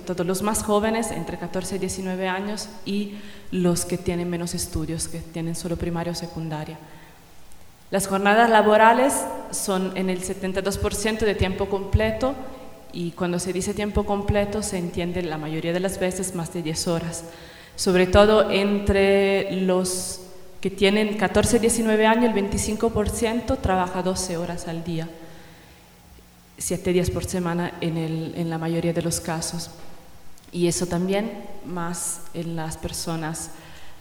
todos los más jóvenes, entre 14 y 19 años, y los que tienen menos estudios, que tienen solo primaria o secundaria. Las jornadas laborales son en el 72% de tiempo completo y cuando se dice tiempo completo se entiende la mayoría de las veces más de 10 horas, sobre todo entre los que tienen 14 19 años, el 25% trabaja 12 horas al día, 7 días por semana en, en la mayoría de los casos. Y eso también más en las personas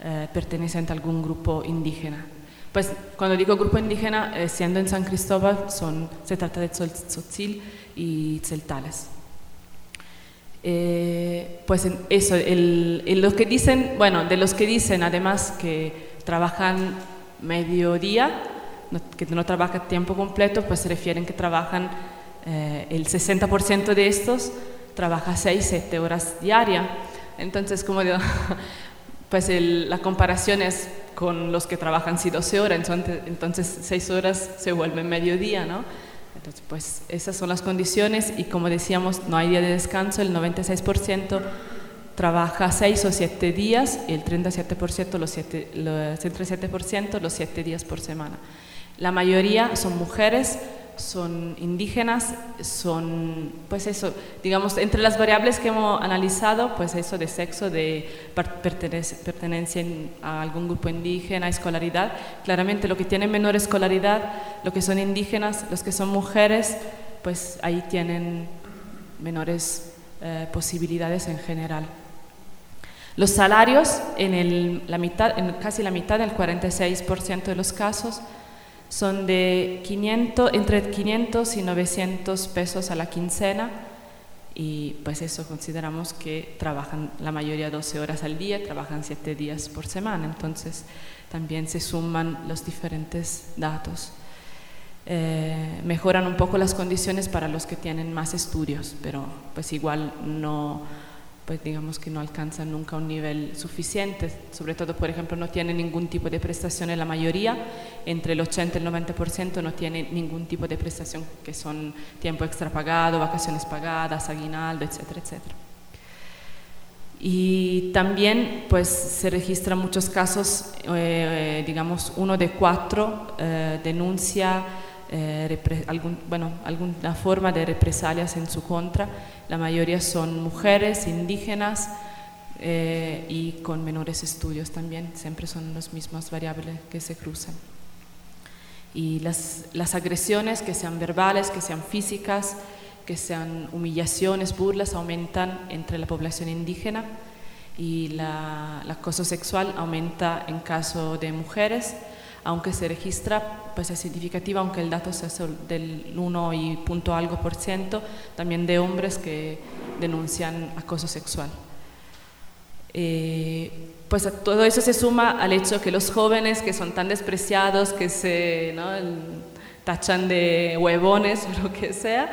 eh, pertenecientes a algún grupo indígena. Pues cuando digo grupo indígena, eh, siendo en San Cristóbal, son, se trata de tzotzil y celtales. Eh, pues eso, los que dicen, bueno, de los que dicen además que trabajan mediodía, que no trabajan tiempo completo, pues se refieren que trabajan eh, el 60% de estos trabaja 6, 7 horas diarias. Entonces, como digo, pues la comparación es con los que trabajan sí 12 horas, entonces 6 horas se vuelve mediodía, ¿no? Entonces, pues esas son las condiciones y como decíamos, no hay día de descanso, el 96% trabaja 6 o 7 días y el 37% los 7, los 37% los 7 días por semana. La mayoría son mujeres, son indígenas, son, pues eso, digamos, entre las variables que hemos analizado, pues eso de sexo, de pertenencia a algún grupo indígena, escolaridad, claramente lo que tiene menor escolaridad, lo que son indígenas, los que son mujeres, pues ahí tienen menores eh, posibilidades en general. Los salarios, en, la mitad, en casi la mitad, el 46% de los casos, son de 500, entre 500 y 900 pesos a la quincena y pues eso consideramos que trabajan la mayoría 12 horas al día, trabajan 7 días por semana, entonces también se suman los diferentes datos. Eh, mejoran un poco las condiciones para los que tienen más estudios, pero pues igual no pues digamos que no alcanzan nunca un nivel suficiente, sobre todo, por ejemplo, no tienen ningún tipo de prestación en la mayoría, entre el 80 y el 90% no tienen ningún tipo de prestación que son tiempo extra pagado, vacaciones pagadas, aguinaldo, etcétera, etcétera. Y también pues se registran muchos casos, eh, digamos, uno de cuatro eh, denuncia eh, algún, bueno, alguna forma de represalias en su contra. La mayoría son mujeres, indígenas eh, y con menores estudios también. Siempre son las mismas variables que se cruzan. Y las, las agresiones, que sean verbales, que sean físicas, que sean humillaciones, burlas, aumentan entre la población indígena y la, el acoso sexual aumenta en caso de mujeres aunque se registra, pues es significativa, aunque el dato sea del 1 y punto algo por ciento, también de hombres que denuncian acoso sexual. Eh, pues todo eso se suma al hecho que los jóvenes que son tan despreciados, que se tachan de huevones o lo que sea,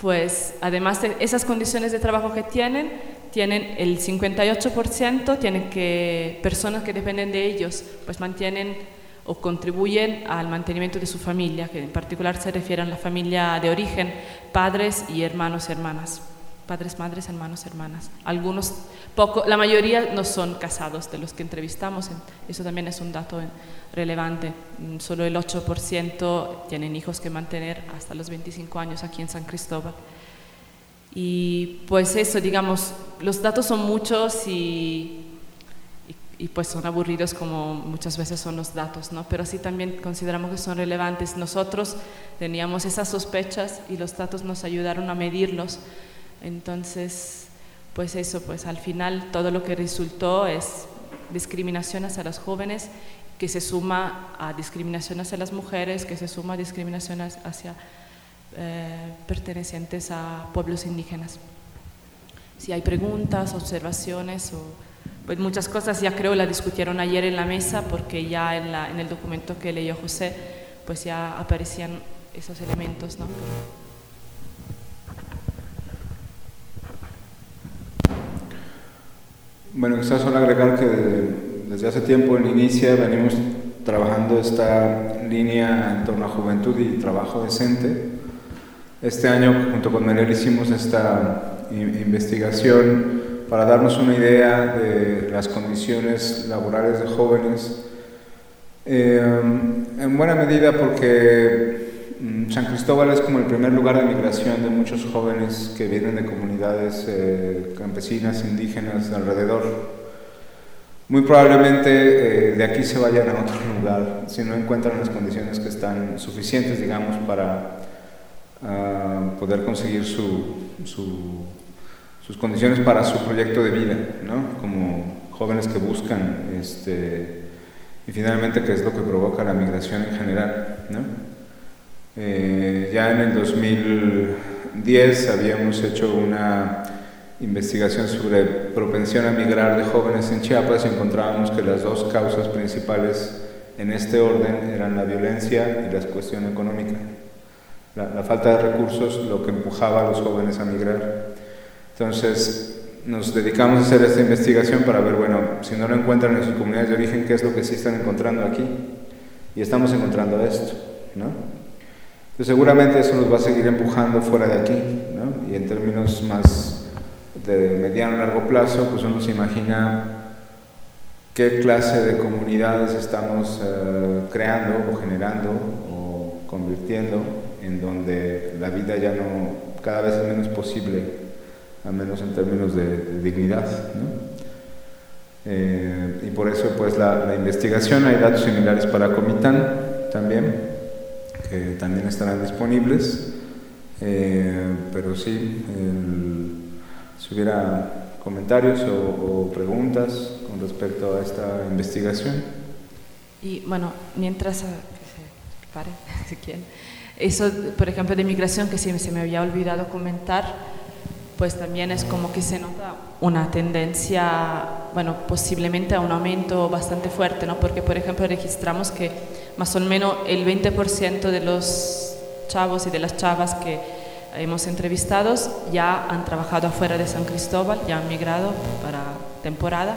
pues además de esas condiciones de trabajo que tienen, tienen el 58%, tienen que personas que dependen de ellos, pues mantienen o contribuyen al mantenimiento de su familia, que en particular se refiere a la familia de origen, padres y hermanos hermanas. Padres, madres, hermanos, hermanas. Algunos, poco, la mayoría no son casados de los que entrevistamos, eso también es un dato relevante. Mm, solo el 8% tienen hijos que mantener hasta los 25 años aquí en San Cristóbal. Y pues eso, digamos, los datos son muchos y y pues son aburridos como muchas veces son los datos, ¿no? Pero sí también consideramos que son relevantes. Nosotros teníamos esas sospechas y los datos nos ayudaron a medirlos. Entonces, pues eso, pues al final todo lo que resultó es discriminación hacia los jóvenes que se suma a discriminación hacia las mujeres, que se suma a discriminación hacia eh, pertenecientes a pueblos indígenas. Si hay preguntas, observaciones o pues muchas cosas ya creo la discutieron ayer en la mesa porque ya en, la, en el documento que leyó José pues ya aparecían esos elementos, ¿no? Bueno, quizás solo agregar que desde hace tiempo en Inicia venimos trabajando esta línea en torno a juventud y trabajo decente. Este año, junto con Menel, hicimos esta investigación para darnos una idea de las condiciones laborales de jóvenes, eh, en buena medida porque mm, San Cristóbal es como el primer lugar de migración de muchos jóvenes que vienen de comunidades eh, campesinas, indígenas alrededor. Muy probablemente eh, de aquí se vayan a otro lugar si no encuentran las condiciones que están suficientes, digamos, para ah, poder conseguir su, sus condiciones para su proyecto de vida, ¿no? Como jóvenes que buscan, este, y finalmente qué es lo que provoca la migración en general, ¿no? Eh, ya en el 2010 habíamos hecho una investigación sobre propensión a migrar de jóvenes en Chiapas y encontrábamos que las dos causas principales en este orden eran la violencia y la cuestión económica. La, falta de recursos, lo que empujaba a los jóvenes a migrar. Entonces, nos dedicamos a hacer esta investigación para ver, bueno, si no lo encuentran en sus comunidades de origen, ¿qué es lo que sí están encontrando aquí? Y estamos encontrando esto, ¿no? Entonces, seguramente eso nos va a seguir empujando fuera de aquí, ¿no? Y en términos más de mediano largo plazo, pues uno se imagina qué clase de comunidades estamos eh, creando o generando o convirtiendo en donde la vida ya no, cada vez es menos posible, al menos en términos de, dignidad. Eh, y por eso pues la, investigación, hay datos similares para Comitán también, que también estarán disponibles, eh, pero sí, el, si hubiera comentarios o, preguntas con respecto a esta investigación. Y bueno, mientras ah, se pare, si quieren. Eso, por ejemplo, de migración que sí, se me había olvidado comentar, pues también es como que se nota una tendencia, bueno, posiblemente a un aumento bastante fuerte, ¿no? Porque, por ejemplo, registramos que más o menos el 20% de los chavos y de las chavas que hemos entrevistado ya han trabajado afuera de San Cristóbal, ya han migrado para temporada,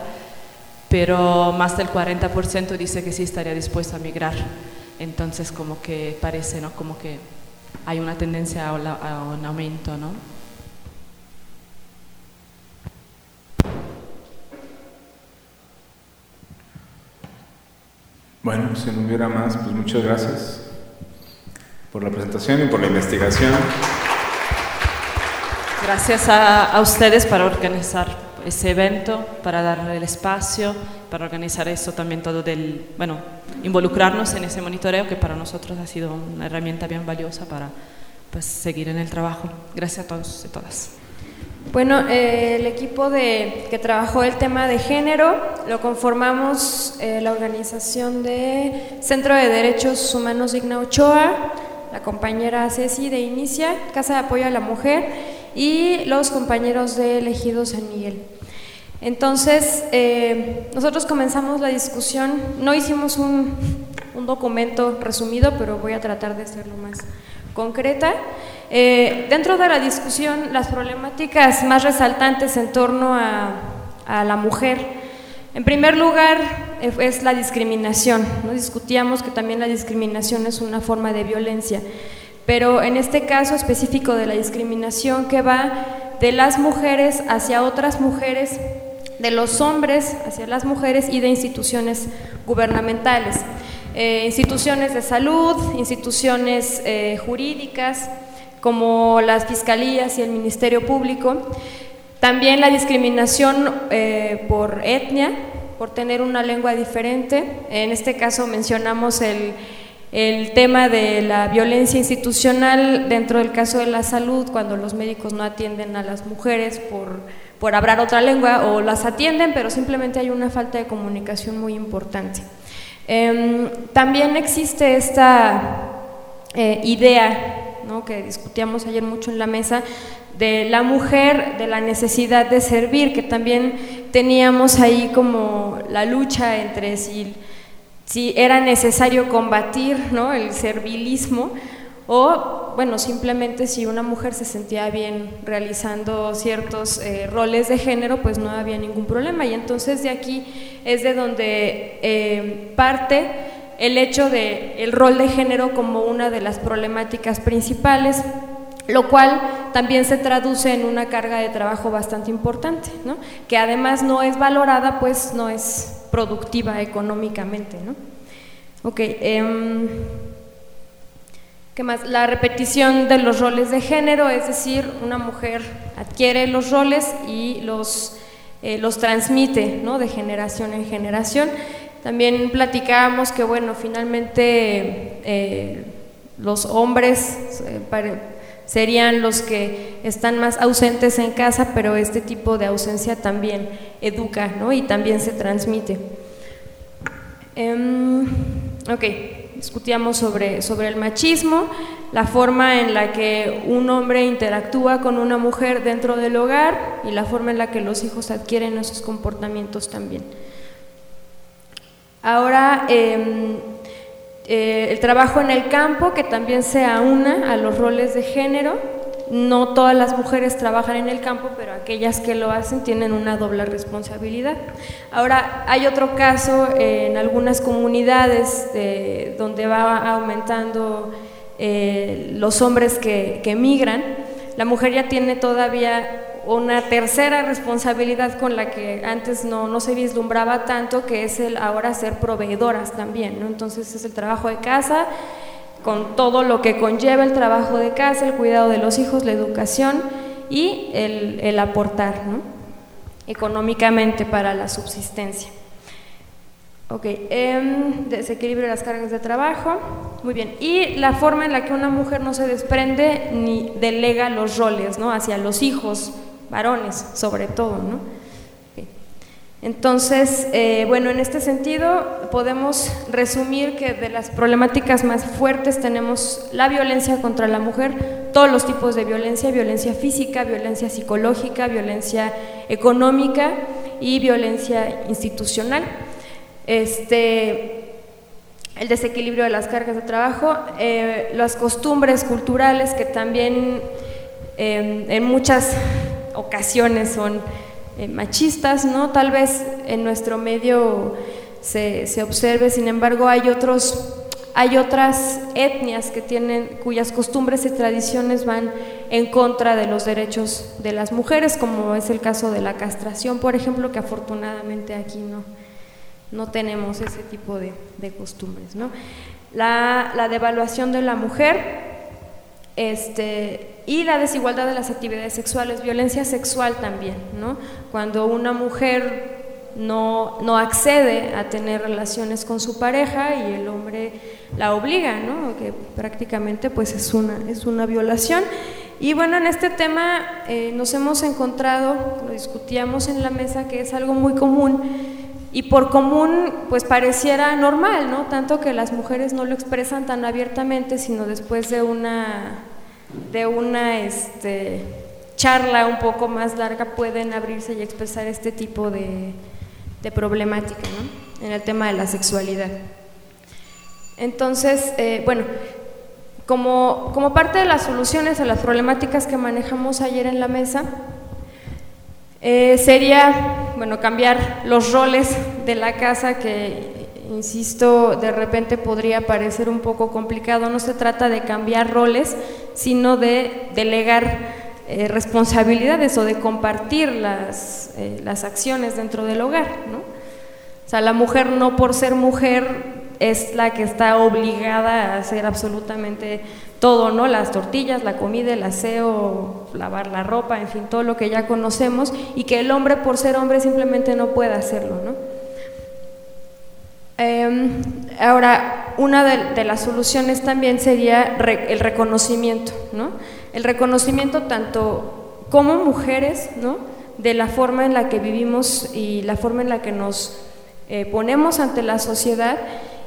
pero más del 40% dice que sí estaría dispuesto a migrar. Entonces como que parece, ¿no? Como que hay una tendencia a, un aumento, ¿no? Bueno, si no hubiera más, pues muchas gracias por la presentación y por la investigación. Gracias a, ustedes para organizar ese evento, para darle el espacio, para organizar eso también todo del, bueno, involucrarnos en ese monitoreo que para nosotros ha sido una herramienta bien valiosa para pues, seguir en el trabajo. Gracias a todos y todas. Bueno, eh, el equipo de, que trabajó el tema de género lo conformamos eh, la organización de Centro de Derechos Humanos Digna Ochoa, la compañera Ceci de Inicia, Casa de Apoyo a la Mujer y los compañeros de Elegido San Miguel. Entonces, eh, nosotros comenzamos la discusión, no hicimos un, documento resumido, pero voy a tratar de hacerlo más concreta. Eh, dentro de la discusión, las problemáticas más resaltantes en torno a, la mujer, en primer lugar, eh, es la discriminación. ¿no? Discutíamos que también la discriminación es una forma de violencia pero en este caso específico de la discriminación que va de las mujeres hacia otras mujeres, de los hombres hacia las mujeres y de instituciones gubernamentales, eh, instituciones de salud, instituciones eh, jurídicas como las fiscalías y el Ministerio Público, también la discriminación eh, por etnia, por tener una lengua diferente, en este caso mencionamos el el tema de la violencia institucional dentro del caso de la salud, cuando los médicos no atienden a las mujeres por, por hablar otra lengua o las atienden, pero simplemente hay una falta de comunicación muy importante. Em, también existe esta eh, idea que discutíamos ayer mucho en la mesa de la mujer, de la necesidad de servir, que también teníamos ahí como la lucha entre si si era necesario combatir el servilismo o, bueno, simplemente si una mujer se sentía bien realizando ciertos eh, roles de género, pues no había ningún problema. Y entonces de aquí es de donde eh, parte el hecho de el rol de género como una de las problemáticas principales, lo cual también se traduce en una carga de trabajo bastante importante, ¿no? que además no es valorada, pues no es productiva económicamente. ¿no? Ok, em, ¿qué más? La repetición de los roles de género, es decir, una mujer adquiere los roles y los, eh, los transmite ¿no? de generación en generación. También platicábamos que, bueno, finalmente eh, los hombres eh, serían los que están más ausentes en casa, pero este tipo de ausencia también educa ¿no? y también se transmite. Um, ok, discutíamos sobre, sobre el machismo, la forma en la que un hombre interactúa con una mujer dentro del hogar y la forma en la que los hijos adquieren esos comportamientos también. Ahora, em, eh, el trabajo en el campo, que también se aúna a los roles de género. No todas las mujeres trabajan en el campo, pero aquellas que lo hacen tienen una doble responsabilidad. Ahora, hay otro caso en algunas comunidades donde va aumentando eh, los hombres que, que migran. La mujer ya tiene todavía una tercera responsabilidad con la que antes no, no, se vislumbraba tanto, que es el ahora ser proveedoras también, ¿no? Entonces es el trabajo de casa, con todo lo que conlleva el trabajo de casa, el cuidado de los hijos, la educación y el, el aportar, ¿no? Económicamente para la subsistencia. Ok, eh, desequilibrio de las cargas de trabajo. Muy bien. Y la forma en la que una mujer no se desprende ni delega los roles, ¿no? Hacia los hijos, varones sobre todo, ¿no? Entonces, eh, bueno, en este sentido podemos resumir que de las problemáticas más fuertes tenemos la violencia contra la mujer, todos los tipos de violencia, violencia física, violencia psicológica, violencia económica y violencia institucional. Este, el desequilibrio de las cargas de trabajo, eh, las costumbres culturales que también eh, en muchas ocasiones son eh, machistas, ¿no? Tal vez en nuestro medio se, se, observe, sin embargo hay otros hay otras etnias que tienen cuyas costumbres y tradiciones van en contra de los derechos de las mujeres, como es el caso de la castración, por ejemplo, que afortunadamente aquí no, no tenemos ese tipo de, de costumbres. ¿no? La, la devaluación de la mujer, este, y la desigualdad de las actividades sexuales, violencia sexual también, ¿no? Cuando una mujer no, no, accede a tener relaciones con su pareja y el hombre la obliga, ¿no? que prácticamente pues es una, es una violación. Y bueno, en este tema eh, nos hemos encontrado, lo discutíamos en la mesa, que es algo muy común y por común pues pareciera normal, ¿no? Tanto que las mujeres no lo expresan tan abiertamente, sino después de una de una este, charla un poco más larga pueden abrirse y expresar este tipo de, problemática en el tema de la sexualidad. Entonces, eh, bueno, como, como, parte de las soluciones a las problemáticas que manejamos ayer en la mesa, eh, sería, bueno, cambiar los roles de la casa que insisto, de repente podría parecer un poco complicado. No se trata de cambiar roles, sino de delegar eh, responsabilidades o de compartir las, eh, las acciones dentro del hogar. ¿no? O sea, la mujer no por ser mujer es la que está obligada a hacer absolutamente todo, ¿no? Las tortillas, la comida, el aseo, lavar la ropa, en fin, todo lo que ya conocemos, y que el hombre por ser hombre simplemente no puede hacerlo, ¿no? Em, ahora, una de, las soluciones también sería el reconocimiento, ¿no? El reconocimiento tanto como mujeres, ¿no? De la forma en la que vivimos y la forma en la que nos eh, ponemos ante la sociedad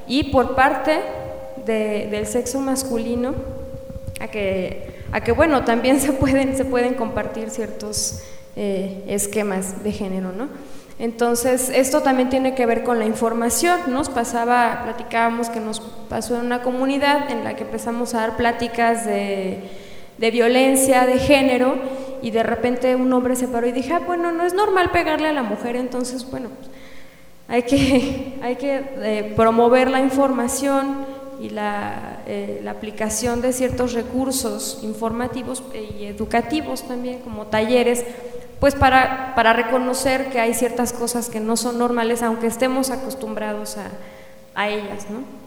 y por parte del sexo masculino, a que, a que, bueno, también se pueden, se pueden compartir ciertos eh, esquemas de género, ¿no? Entonces, esto también tiene que ver con la información. Nos pasaba, platicábamos que nos pasó en una comunidad en la que empezamos a dar pláticas de, violencia de género y de repente un hombre se paró y dije, ah, bueno, no es normal pegarle a la mujer, entonces, bueno, hay que, hay que eh, promover la información, y la, la aplicación de ciertos recursos informativos y educativos también, como talleres, pues para, para, reconocer que hay ciertas cosas que no son normales, aunque estemos acostumbrados a, a ellas. ¿no?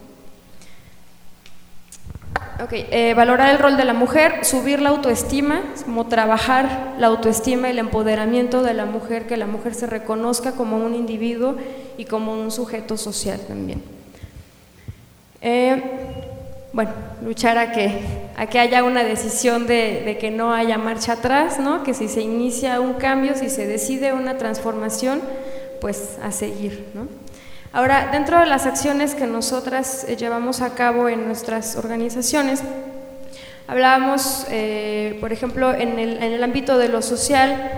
Okay, eh, valorar el rol de la mujer, subir la autoestima, como trabajar la autoestima y el empoderamiento de la mujer, que la mujer se reconozca como un individuo y como un sujeto social también. Eh, bueno, luchar a que, a que haya una decisión de, de, que no haya marcha atrás, ¿no? que si se inicia un cambio, si se decide una transformación, pues a seguir. ¿no? Ahora, dentro de las acciones que nosotras eh, llevamos a cabo en nuestras organizaciones, hablábamos, eh, por ejemplo, en el, en el, ámbito de lo social,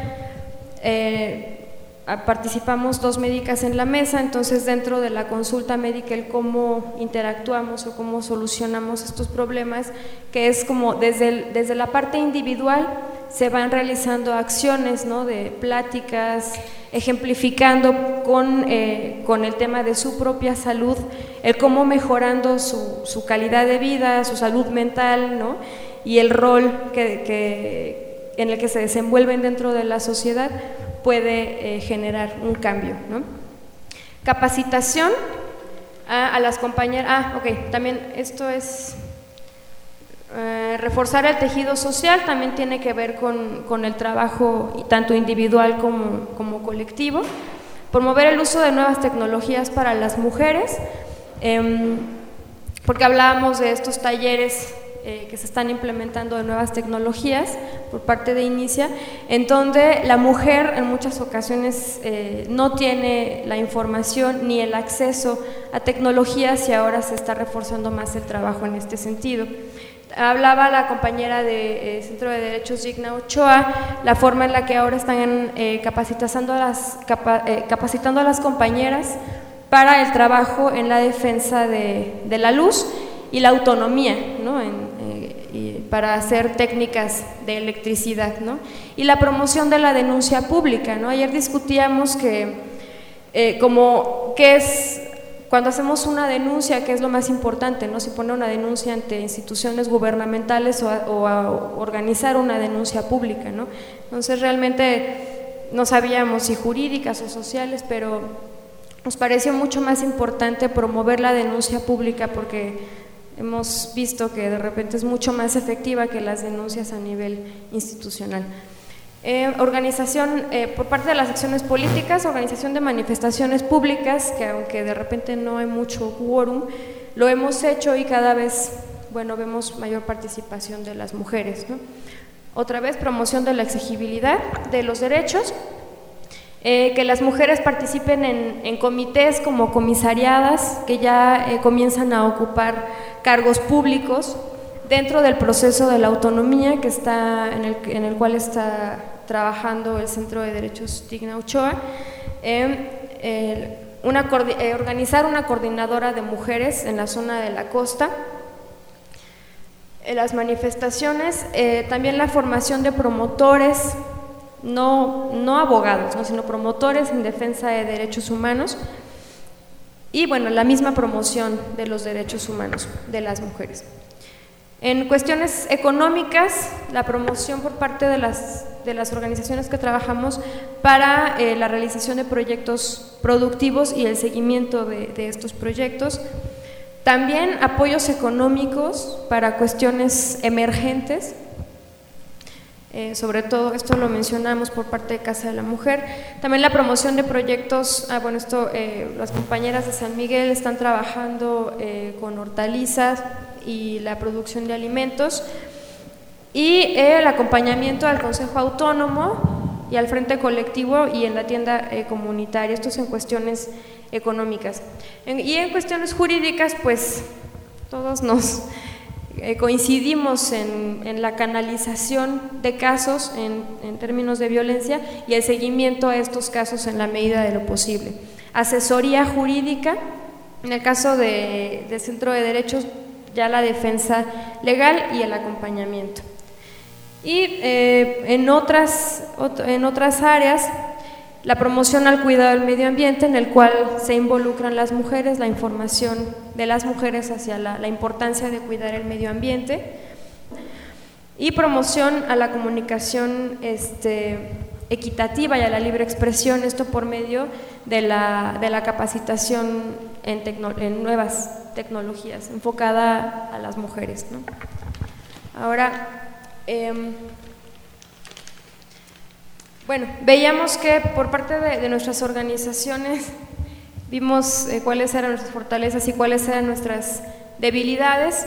participamos dos médicas en la mesa, entonces dentro de la consulta médica el cómo interactuamos o cómo solucionamos estos problemas, que es como desde, desde la parte individual se van realizando acciones ¿no? de pláticas, ejemplificando con, eh, con, el tema de su propia salud, el cómo mejorando su, su calidad de vida, su salud mental ¿no? y el rol que, que, en el que se desenvuelven dentro de la sociedad puede eh, generar un cambio. ¿no? Capacitación a, las compañeras. Ah, ok, también esto es eh, reforzar el tejido social también tiene que ver con, con el trabajo tanto individual como, como, colectivo. Promover el uso de nuevas tecnologías para las mujeres, eh, porque hablábamos de estos talleres eh, que se están implementando de nuevas tecnologías por parte de Inicia, en donde la mujer en muchas ocasiones eh, no tiene la información ni el acceso a tecnologías y ahora se está reforzando más el trabajo en este sentido. Hablaba la compañera del eh, Centro de Derechos Digna Ochoa, la forma en la que ahora están capacitando, a las, compañeras para el trabajo en la defensa de, la luz y la autonomía, ¿no? Para hacer técnicas de electricidad, ¿no? Y la promoción de la denuncia pública, ¿no? Ayer discutíamos que como qué es cuando hacemos una denuncia, que es lo más importante, ¿no? si pone una denuncia ante instituciones gubernamentales o, a, organizar una denuncia pública. ¿no? Entonces realmente no sabíamos si jurídicas o sociales, pero nos pareció mucho más importante promover la denuncia pública porque hemos visto que de repente es mucho más efectiva que las denuncias a nivel institucional. Eh, organización, eh, por parte de las acciones políticas, organización de manifestaciones públicas, que aunque de repente no hay mucho quórum, lo hemos hecho y cada vez, bueno, vemos mayor participación de las mujeres. Otra vez, promoción de la exigibilidad de los derechos, eh, que las mujeres participen en, comités como comisariadas, que ya comienzan a ocupar cargos públicos dentro del proceso de la autonomía que está en el, en el cual está trabajando el Centro de Derechos Digna Ochoa, una, eh, organizar una coordinadora de mujeres en la zona de la costa, las manifestaciones, eh, también la formación de promotores, no, no abogados, ¿no? sino promotores en defensa de derechos humanos, y bueno, la misma promoción de los derechos humanos de las mujeres. En cuestiones económicas, la promoción por parte de las, de las organizaciones que trabajamos para eh, la realización de proyectos productivos y el seguimiento de, de estos proyectos. También apoyos económicos para cuestiones emergentes, eh, sobre todo esto lo mencionamos por parte de Casa de la Mujer. También la promoción de proyectos, ah, bueno, esto eh, las compañeras de San Miguel están trabajando con hortalizas, y la producción de alimentos y el acompañamiento al Consejo Autónomo y al Frente Colectivo y en la tienda eh, comunitaria, esto es en cuestiones económicas. y en cuestiones jurídicas, pues todos nos eh, coincidimos en, la canalización de casos en, términos de violencia y el seguimiento a estos casos en la medida de lo posible. Asesoría jurídica, en el caso de, del Centro de Derechos ya la defensa legal y el acompañamiento. Y eh, en, otras, en otras áreas, la promoción al cuidado del medio ambiente, en el cual se involucran las mujeres, la información de las mujeres hacia la, importancia de cuidar el medio ambiente, y promoción a la comunicación este, equitativa y a la libre expresión, esto por medio de la, de la capacitación en, en, nuevas tecnologías, enfocada a las mujeres. Ahora, em, bueno, veíamos que por parte de, nuestras organizaciones vimos eh, cuáles eran nuestras fortalezas y cuáles eran nuestras debilidades.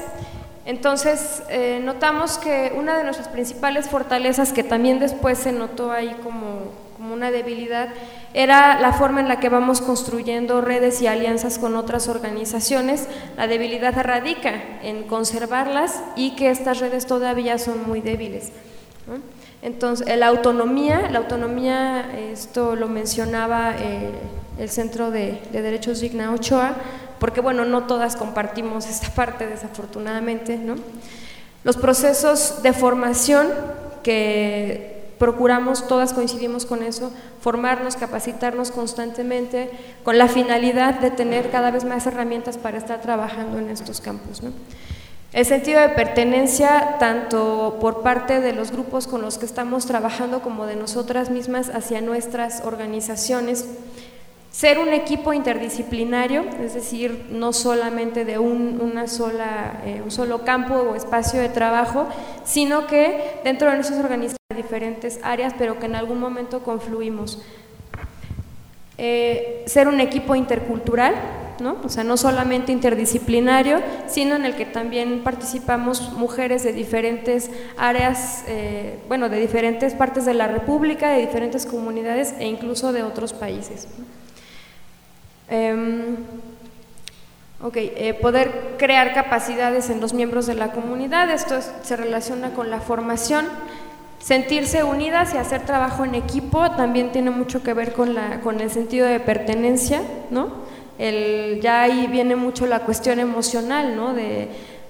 Entonces, eh, notamos que una de nuestras principales fortalezas, que también después se notó ahí como, como una debilidad, era la forma en la que vamos construyendo redes y alianzas con otras organizaciones. La debilidad radica en conservarlas y que estas redes todavía son muy débiles. Entonces, la autonomía, la autonomía, esto lo mencionaba eh, el Centro de, Derechos Digna Ochoa, porque bueno, no todas compartimos esta parte desafortunadamente, ¿no? Los procesos de formación que procuramos, todas coincidimos con eso, formarnos, capacitarnos constantemente con la finalidad de tener cada vez más herramientas para estar trabajando en estos campos. ¿no? El sentido de pertenencia, tanto por parte de los grupos con los que estamos trabajando como de nosotras mismas hacia nuestras organizaciones. Ser un equipo interdisciplinario, es decir, no solamente de un, una sola, eh, un solo campo o espacio de trabajo, sino que dentro de nuestras organizaciones diferentes áreas, pero que en algún momento confluimos. Eh, ser un equipo intercultural, ¿no? O sea, no solamente interdisciplinario, sino en el que también participamos mujeres de diferentes áreas, eh, bueno, de diferentes partes de la República, de diferentes comunidades e incluso de otros países. Em, ok, eh, poder crear capacidades en los miembros de la comunidad, esto se relaciona con la formación, sentirse unidas y hacer trabajo en equipo también tiene mucho que ver con, la, con el sentido de pertenencia, ¿no? El, ya ahí viene mucho la cuestión emocional, ¿no? De,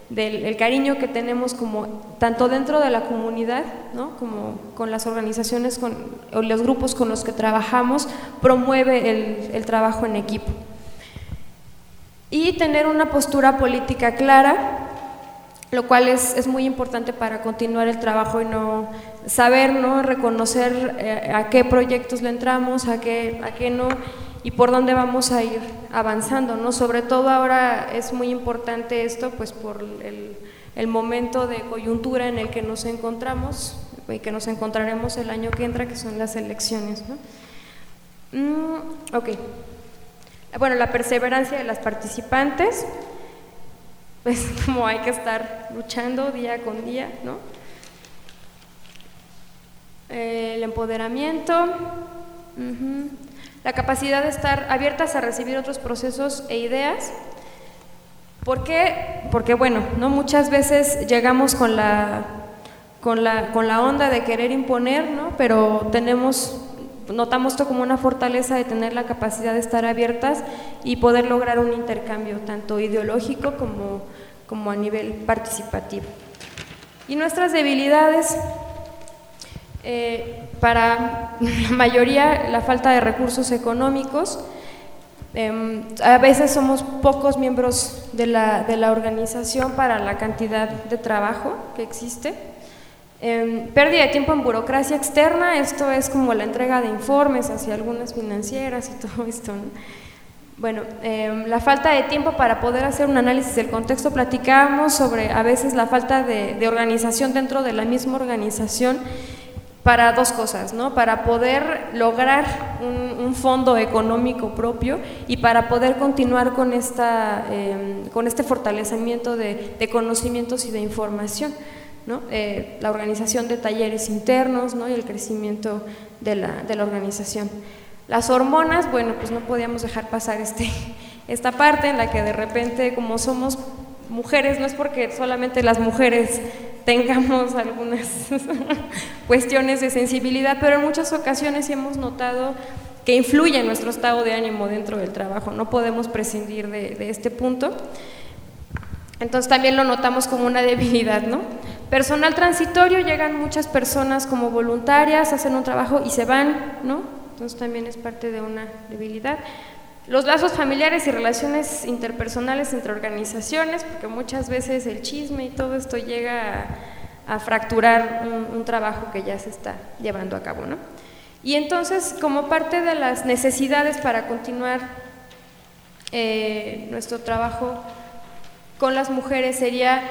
del el cariño que tenemos como tanto dentro de la comunidad, ¿no? como con las organizaciones con, o los grupos con los que trabajamos, promueve el, el trabajo en equipo. Y tener una postura política clara, lo cual es, es, muy importante para continuar el trabajo y no saber, ¿no? reconocer eh, a qué proyectos le entramos, a qué, a qué no y por dónde vamos a ir avanzando, ¿no? Sobre todo ahora es muy importante esto, pues por el, el momento de coyuntura en el que nos encontramos y que nos encontraremos el año que entra, que son las elecciones, ¿no? Mm, ok. Bueno, la perseverancia de las participantes, pues como hay que estar luchando día con día, ¿no? el empoderamiento, la capacidad de estar abiertas a recibir otros procesos e ideas. ¿Por qué? Porque bueno, no muchas veces llegamos con la, con la, con la onda de querer imponer, ¿no? pero tenemos, notamos esto como una fortaleza de tener la capacidad de estar abiertas y poder lograr un intercambio tanto ideológico como, como a nivel participativo. Y nuestras debilidades, eh, para la mayoría la falta de recursos económicos. Em, a veces somos pocos miembros de la, de la, organización para la cantidad de trabajo que existe. Em, pérdida de tiempo en burocracia externa, esto es como la entrega de informes hacia algunas financieras y todo esto. Bueno, em, la falta de tiempo para poder hacer un análisis del contexto, platicábamos sobre a veces la falta de organización dentro de la misma organización para dos cosas, ¿no? Para poder lograr un, fondo económico propio y para poder continuar con, esta, em, con este fortalecimiento de, conocimientos y de información, ¿no? Eh, la organización de talleres internos ¿no? y el crecimiento de la, de la organización. Las hormonas, bueno, pues no podíamos dejar pasar este, esta parte en la que de repente, como somos mujeres, no es porque solamente las mujeres tengamos algunas cuestiones de sensibilidad, pero en muchas ocasiones hemos notado que influye nuestro estado de ánimo dentro del trabajo, no podemos prescindir de, este punto. Entonces también lo notamos como una debilidad, ¿no? Personal transitorio, llegan muchas personas como voluntarias, hacen un trabajo y se van, ¿no? Entonces también es parte de una debilidad. Los lazos familiares y relaciones interpersonales entre organizaciones, porque muchas veces el chisme y todo esto llega a, fracturar un, trabajo que ya se está llevando a cabo. ¿no? Y entonces, como parte de las necesidades para continuar eh, nuestro trabajo con las mujeres sería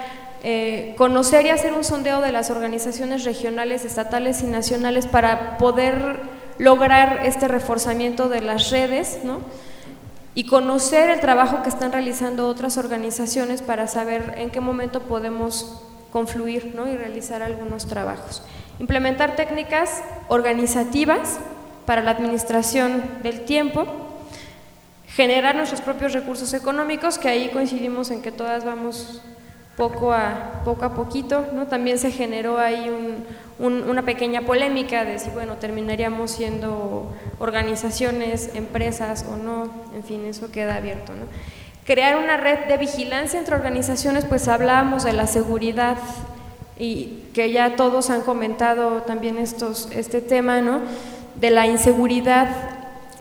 eh, conocer y hacer un sondeo de las organizaciones regionales, estatales y nacionales para poder lograr este reforzamiento de las redes, ¿no? Y conocer el trabajo que están realizando otras organizaciones para saber en qué momento podemos confluir ¿no? y realizar algunos trabajos. Implementar técnicas organizativas para la administración del tiempo, generar nuestros propios recursos económicos, que ahí coincidimos en que todas vamos poco a, poco a poquito, ¿no? También se generó ahí una pequeña polémica de si, bueno, terminaríamos siendo organizaciones, empresas o no, en fin, eso queda abierto, ¿no? Crear una red de vigilancia entre organizaciones, pues hablábamos de la seguridad y que ya todos han comentado también estos, este tema, ¿no? De la inseguridad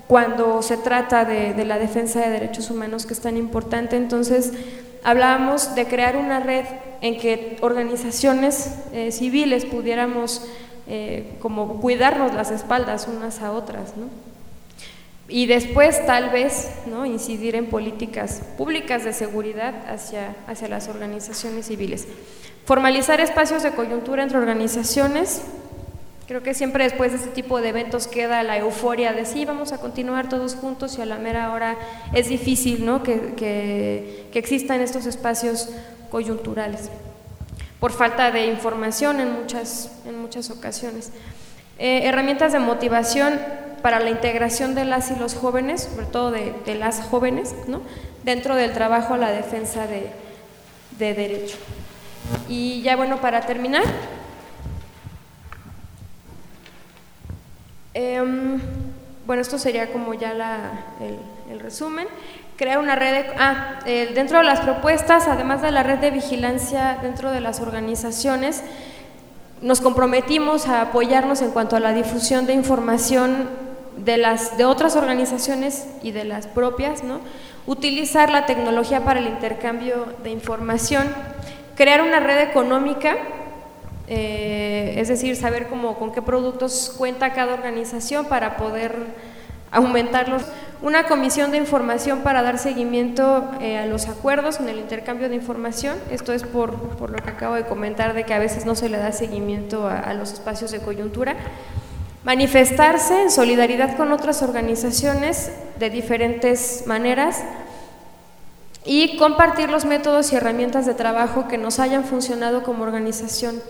cuando se trata de, la defensa de derechos humanos, que es tan importante. Entonces, hablábamos de crear una red en que organizaciones eh, civiles pudiéramos eh, como cuidarnos las espaldas unas a otras, ¿no? Y después tal vez ¿no? incidir en políticas públicas de seguridad hacia, hacia las organizaciones civiles. Formalizar espacios de coyuntura entre organizaciones, Creo que siempre después de este tipo de eventos queda la euforia de sí, vamos a continuar todos juntos y a la mera hora es difícil ¿no? que, que, existan estos espacios coyunturales por falta de información en muchas, en muchas ocasiones. Eh, herramientas de motivación para la integración de las y los jóvenes, sobre todo de, de las jóvenes, ¿no? dentro del trabajo a la defensa de, de derecho. Y ya bueno, para terminar, Em, bueno, esto sería como ya el, resumen. Crear una red, ah, dentro de las propuestas, además de la red de vigilancia dentro de las organizaciones, nos comprometimos a apoyarnos en cuanto a la difusión de información de, las, de otras organizaciones y de las propias, ¿no? utilizar la tecnología para el intercambio de información, crear una red económica eh, es decir, saber cómo, con qué productos cuenta cada organización para poder aumentarlos. Una comisión de información para dar seguimiento eh, a los acuerdos en el intercambio de información. Esto es por, por, lo que acabo de comentar de que a veces no se le da seguimiento a, a los espacios de coyuntura. Manifestarse en solidaridad con otras organizaciones de diferentes maneras y compartir los métodos y herramientas de trabajo que nos hayan funcionado como organización